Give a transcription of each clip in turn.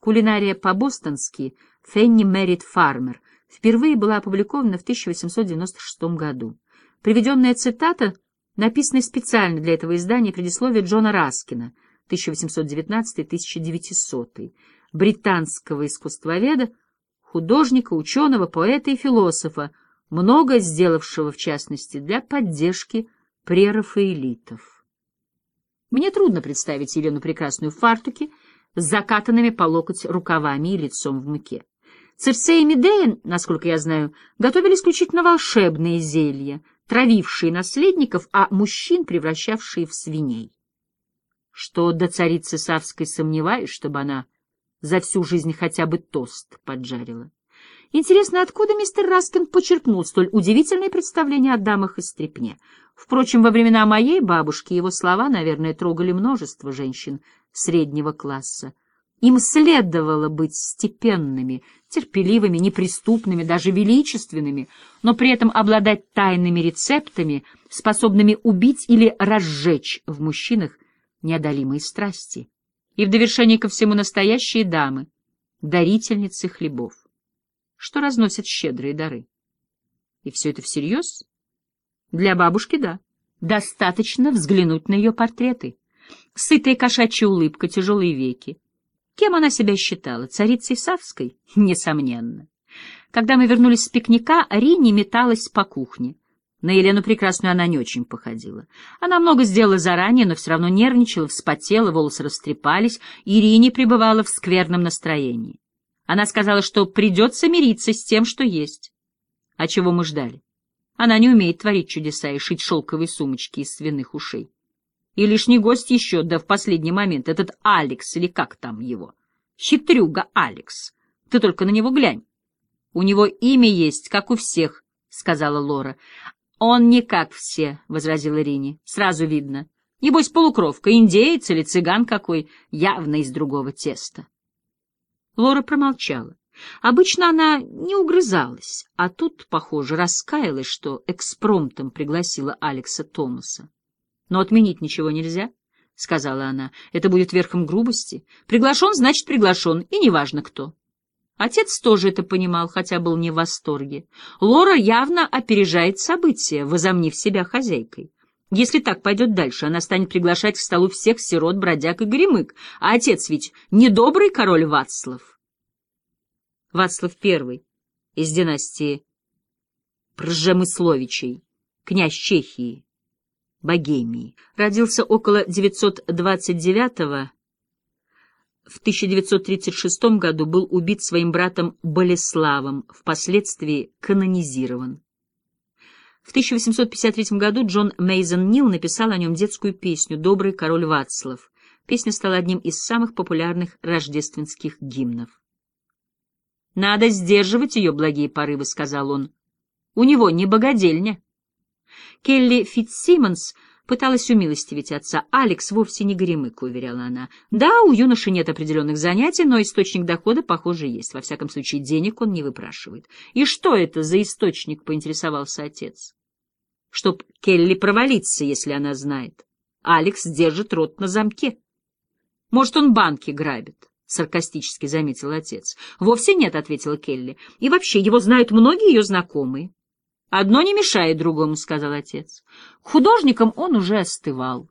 Кулинария по-бостонски Фенни Мэрит Фармер впервые была опубликована в 1896 году. Приведенная цитата написана специально для этого издания предисловие Джона Раскина 1819-1900, британского искусствоведа, художника, ученого, поэта и философа, много сделавшего, в частности, для поддержки прерафаэлитов. Мне трудно представить Елену Прекрасную в фартуке, с закатанными по локоть рукавами и лицом в муке. Цирцея и Медея, насколько я знаю, готовили исключительно волшебные зелья, травившие наследников, а мужчин превращавшие в свиней. Что до царицы Савской сомневаюсь, чтобы она за всю жизнь хотя бы тост поджарила. Интересно, откуда мистер Раскин почерпнул столь удивительное представление о дамах из стрепне? Впрочем, во времена моей бабушки его слова, наверное, трогали множество женщин среднего класса. Им следовало быть степенными, терпеливыми, неприступными, даже величественными, но при этом обладать тайными рецептами, способными убить или разжечь в мужчинах неодолимые страсти. И в довершение ко всему настоящие дамы, дарительницы хлебов, что разносят щедрые дары. И все это всерьез? Для бабушки — да. Достаточно взглянуть на ее портреты. Сытая кошачья улыбка, тяжелые веки. Кем она себя считала? Царицей Савской? Несомненно. Когда мы вернулись с пикника, Рини металась по кухне. На Елену Прекрасную она не очень походила. Она много сделала заранее, но все равно нервничала, вспотела, волосы растрепались, и Рини пребывала в скверном настроении. Она сказала, что придется мириться с тем, что есть. А чего мы ждали? Она не умеет творить чудеса и шить шелковые сумочки из свиных ушей. И лишний гость еще, да в последний момент, этот Алекс, или как там его? Хитрюга Алекс. Ты только на него глянь. У него имя есть, как у всех, — сказала Лора. Он не как все, — возразила Рини. Сразу видно. Небось, полукровка, индеец или цыган какой, явно из другого теста. Лора промолчала. Обычно она не угрызалась, а тут, похоже, раскаялась, что экспромтом пригласила Алекса Томаса. Но отменить ничего нельзя, — сказала она. Это будет верхом грубости. Приглашен, значит, приглашен, и неважно кто. Отец тоже это понимал, хотя был не в восторге. Лора явно опережает события, возомнив себя хозяйкой. Если так пойдет дальше, она станет приглашать к столу всех сирот, бродяг и гремык. А отец ведь недобрый король Вацлав. Вацлав I из династии Пржемысловичей, князь Чехии, Богемии. Родился около 929-го. В 1936 году был убит своим братом Болеславом, впоследствии канонизирован. В 1853 году Джон Мейзен Нил написал о нем детскую песню «Добрый король Вацлав». Песня стала одним из самых популярных рождественских гимнов. «Надо сдерживать ее благие порывы», — сказал он. «У него не богадельня». Келли Фитцсимонс пыталась умилостивить отца. «Алекс вовсе не горемык», — уверяла она. «Да, у юноши нет определенных занятий, но источник дохода, похоже, есть. Во всяком случае, денег он не выпрашивает». «И что это за источник?» — поинтересовался отец. «Чтоб Келли провалиться, если она знает. Алекс держит рот на замке. Может, он банки грабит». — саркастически заметил отец. — Вовсе нет, — ответила Келли. — И вообще, его знают многие ее знакомые. Одно не мешает другому, — сказал отец. К художникам он уже остывал.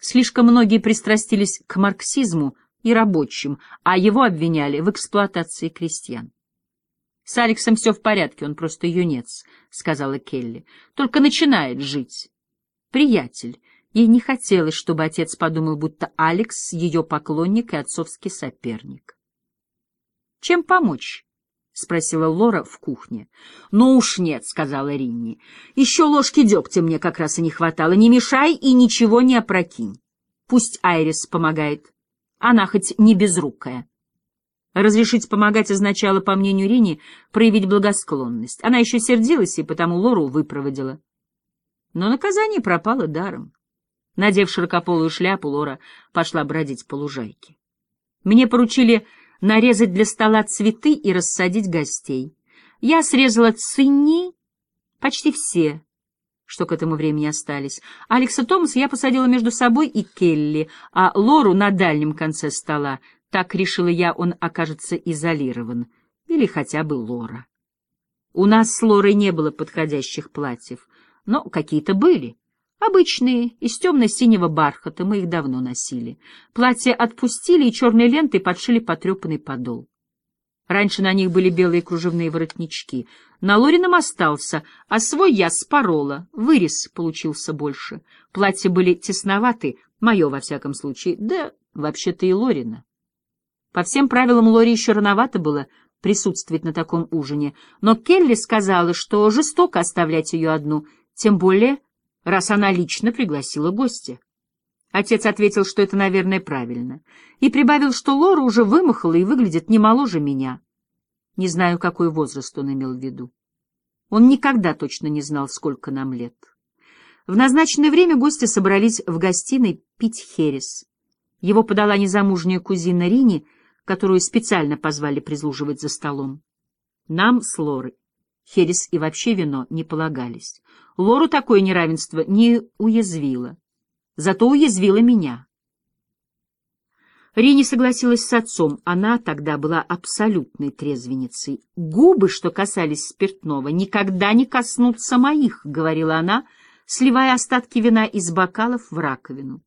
Слишком многие пристрастились к марксизму и рабочим, а его обвиняли в эксплуатации крестьян. — С Алексом все в порядке, он просто юнец, — сказала Келли. — Только начинает жить. Приятель. Ей не хотелось, чтобы отец подумал, будто Алекс — ее поклонник и отцовский соперник. — Чем помочь? — спросила Лора в кухне. — Ну уж нет, — сказала Ринни. — Еще ложки дегтя мне как раз и не хватало. Не мешай и ничего не опрокинь. Пусть Айрис помогает. Она хоть не безрукая. Разрешить помогать означало, по мнению Рини, проявить благосклонность. Она еще сердилась и потому Лору выпроводила. Но наказание пропало даром. Надев широкополую шляпу, Лора пошла бродить по лужайке. Мне поручили нарезать для стола цветы и рассадить гостей. Я срезала цинни, почти все, что к этому времени остались. Алекса Томаса я посадила между собой и Келли, а Лору на дальнем конце стола, Так, решила я, он окажется изолирован, или хотя бы Лора. У нас с Лорой не было подходящих платьев, но какие-то были. Обычные, из темно-синего бархата, мы их давно носили. Платья отпустили и черной лентой подшили потрепанный подол. Раньше на них были белые кружевные воротнички. На Лорином остался, а свой я спорола. Вырез получился больше. Платья были тесноваты, мое во всяком случае, да вообще-то и Лорина. По всем правилам Лори еще рановато было присутствовать на таком ужине, но Келли сказала, что жестоко оставлять ее одну, тем более, раз она лично пригласила гостя. Отец ответил, что это, наверное, правильно, и прибавил, что Лора уже вымахала и выглядит не моложе меня. Не знаю, какой возраст он имел в виду. Он никогда точно не знал, сколько нам лет. В назначенное время гости собрались в гостиной пить херес. Его подала незамужняя кузина Рини, которую специально позвали прислуживать за столом. Нам с Лорой херес и вообще вино не полагались. Лору такое неравенство не уязвило зато уязвила меня. Рини согласилась с отцом, она тогда была абсолютной трезвенницей. «Губы, что касались спиртного, никогда не коснутся моих», — говорила она, сливая остатки вина из бокалов в раковину.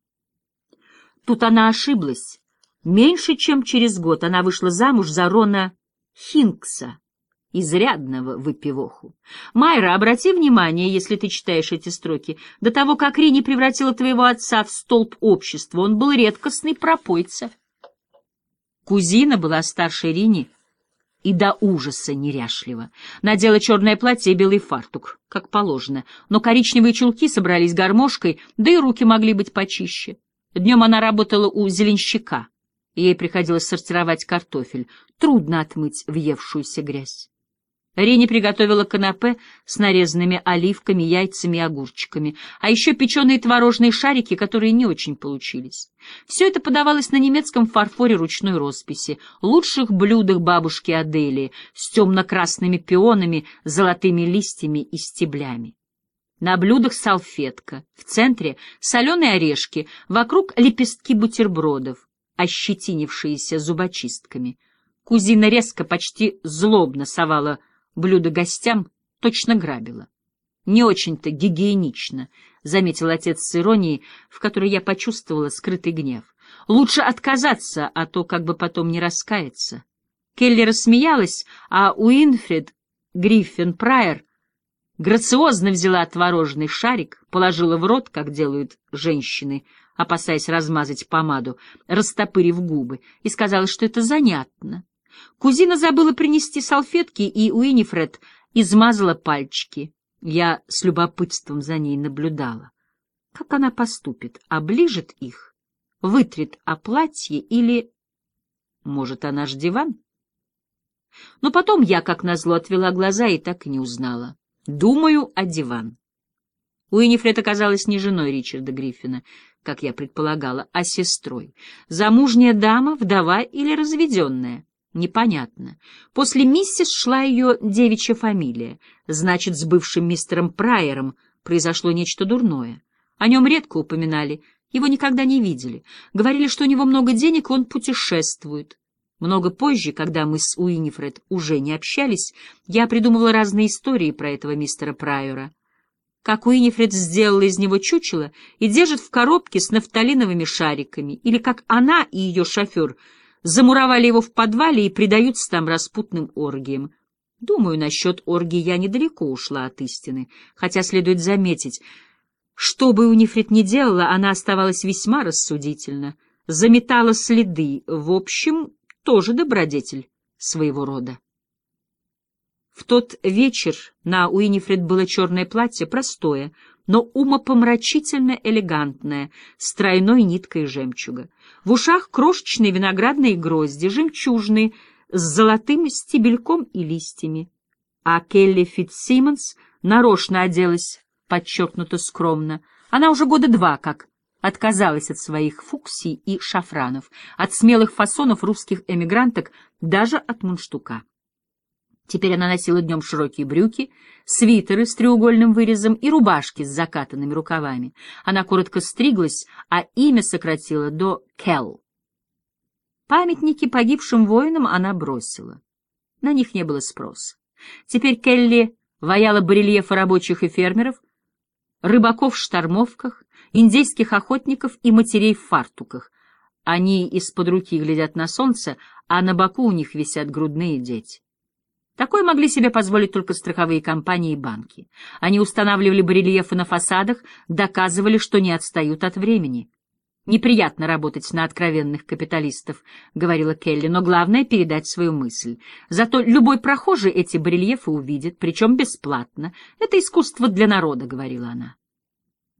Тут она ошиблась. Меньше чем через год она вышла замуж за Рона Хинкса, изрядного выпивоху. Майра, обрати внимание, если ты читаешь эти строки, до того, как Рини превратила твоего отца в столб общества, он был редкостный пропойца. Кузина была старше Рини и до ужаса неряшлива. Надела черное платье и белый фартук, как положено, но коричневые чулки собрались гармошкой, да и руки могли быть почище. Днем она работала у зеленщика. Ей приходилось сортировать картофель, трудно отмыть въевшуюся грязь. Рени приготовила канапе с нарезанными оливками, яйцами и огурчиками, а еще печеные творожные шарики, которые не очень получились. Все это подавалось на немецком фарфоре ручной росписи, лучших блюдах бабушки Аделии, с темно-красными пионами, золотыми листьями и стеблями. На блюдах салфетка, в центре соленые орешки, вокруг лепестки бутербродов, ощетинившиеся зубочистками. Кузина резко, почти злобно совала блюдо гостям точно грабила. Не очень-то гигиенично, — заметил отец с иронией, в которой я почувствовала скрытый гнев. Лучше отказаться, а то как бы потом не раскаяться. Келли рассмеялась, а Уинфрид Гриффин Прайер грациозно взяла творожный шарик, положила в рот, как делают женщины, опасаясь размазать помаду, растопырив губы, и сказала, что это занятно. Кузина забыла принести салфетки, и Уинифред измазала пальчики. Я с любопытством за ней наблюдала. Как она поступит? Оближет их? Вытрет о платье или... Может, она ж диван? Но потом я, как назло, отвела глаза и так и не узнала. Думаю о диван. Уинифред оказалась не женой Ричарда Гриффина, как я предполагала, а сестрой. Замужняя дама, вдова или разведенная. Непонятно. После миссис шла ее девичья фамилия. Значит, с бывшим мистером Прайером произошло нечто дурное. О нем редко упоминали, его никогда не видели. Говорили, что у него много денег, он путешествует. Много позже, когда мы с Уинифред уже не общались, я придумывала разные истории про этого мистера Прайера. Как Уинифред сделала из него чучело и держит в коробке с нафталиновыми шариками, или как она и ее шофер — замуровали его в подвале и предаются там распутным оргиям. Думаю, насчет оргии я недалеко ушла от истины, хотя следует заметить, что бы Унифрид ни делала, она оставалась весьма рассудительна, заметала следы, в общем, тоже добродетель своего рода. В тот вечер на Уинифред было черное платье, простое, но умопомрачительно элегантное, с тройной ниткой жемчуга. В ушах крошечные виноградные грозди, жемчужные, с золотым стебельком и листьями. А Келли Фитцсимонс нарочно оделась, подчеркнуто скромно. Она уже года два как отказалась от своих фуксий и шафранов, от смелых фасонов русских эмигранток, даже от мундштука. Теперь она носила днем широкие брюки, свитеры с треугольным вырезом и рубашки с закатанными рукавами. Она коротко стриглась, а имя сократила до Келл. Памятники погибшим воинам она бросила. На них не было спроса. Теперь Келли ваяла барельефы рабочих и фермеров, рыбаков в штормовках, индейских охотников и матерей в фартуках. Они из-под руки глядят на солнце, а на боку у них висят грудные дети. Такое могли себе позволить только страховые компании и банки. Они устанавливали барельефы на фасадах, доказывали, что не отстают от времени. «Неприятно работать на откровенных капиталистов», — говорила Келли, «но главное — передать свою мысль. Зато любой прохожий эти барельефы увидит, причем бесплатно. Это искусство для народа», — говорила она.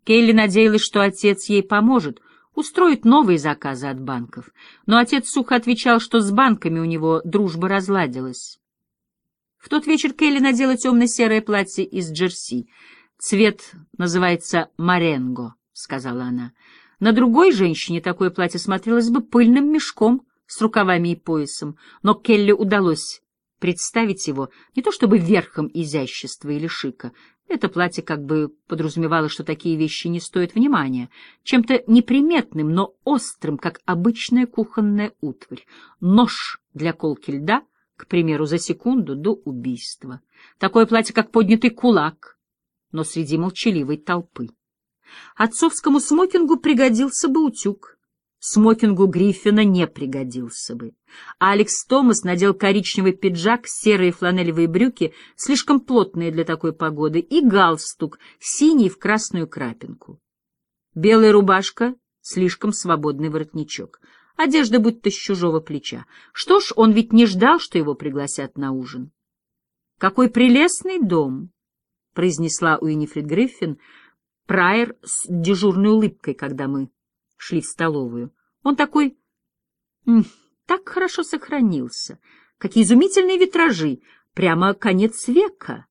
Келли надеялась, что отец ей поможет, устроит новые заказы от банков. Но отец сухо отвечал, что с банками у него дружба разладилась. В тот вечер Келли надела темно-серое платье из джерси. «Цвет называется маренго», — сказала она. На другой женщине такое платье смотрелось бы пыльным мешком с рукавами и поясом, но Келли удалось представить его не то чтобы верхом изящества или шика, это платье как бы подразумевало, что такие вещи не стоят внимания, чем-то неприметным, но острым, как обычная кухонная утварь, нож для колки льда, к примеру, за секунду до убийства. Такое платье, как поднятый кулак, но среди молчаливой толпы. Отцовскому смокингу пригодился бы утюг. Смокингу Гриффина не пригодился бы. Алекс Томас надел коричневый пиджак, серые фланелевые брюки, слишком плотные для такой погоды, и галстук, синий в красную крапинку. Белая рубашка, слишком свободный воротничок. Одежда будто с чужого плеча. Что ж, он ведь не ждал, что его пригласят на ужин. «Какой прелестный дом!» — произнесла Уинифрид Гриффин, Прайер с дежурной улыбкой, когда мы шли в столовую. Он такой... так хорошо сохранился. Какие изумительные витражи! Прямо конец века!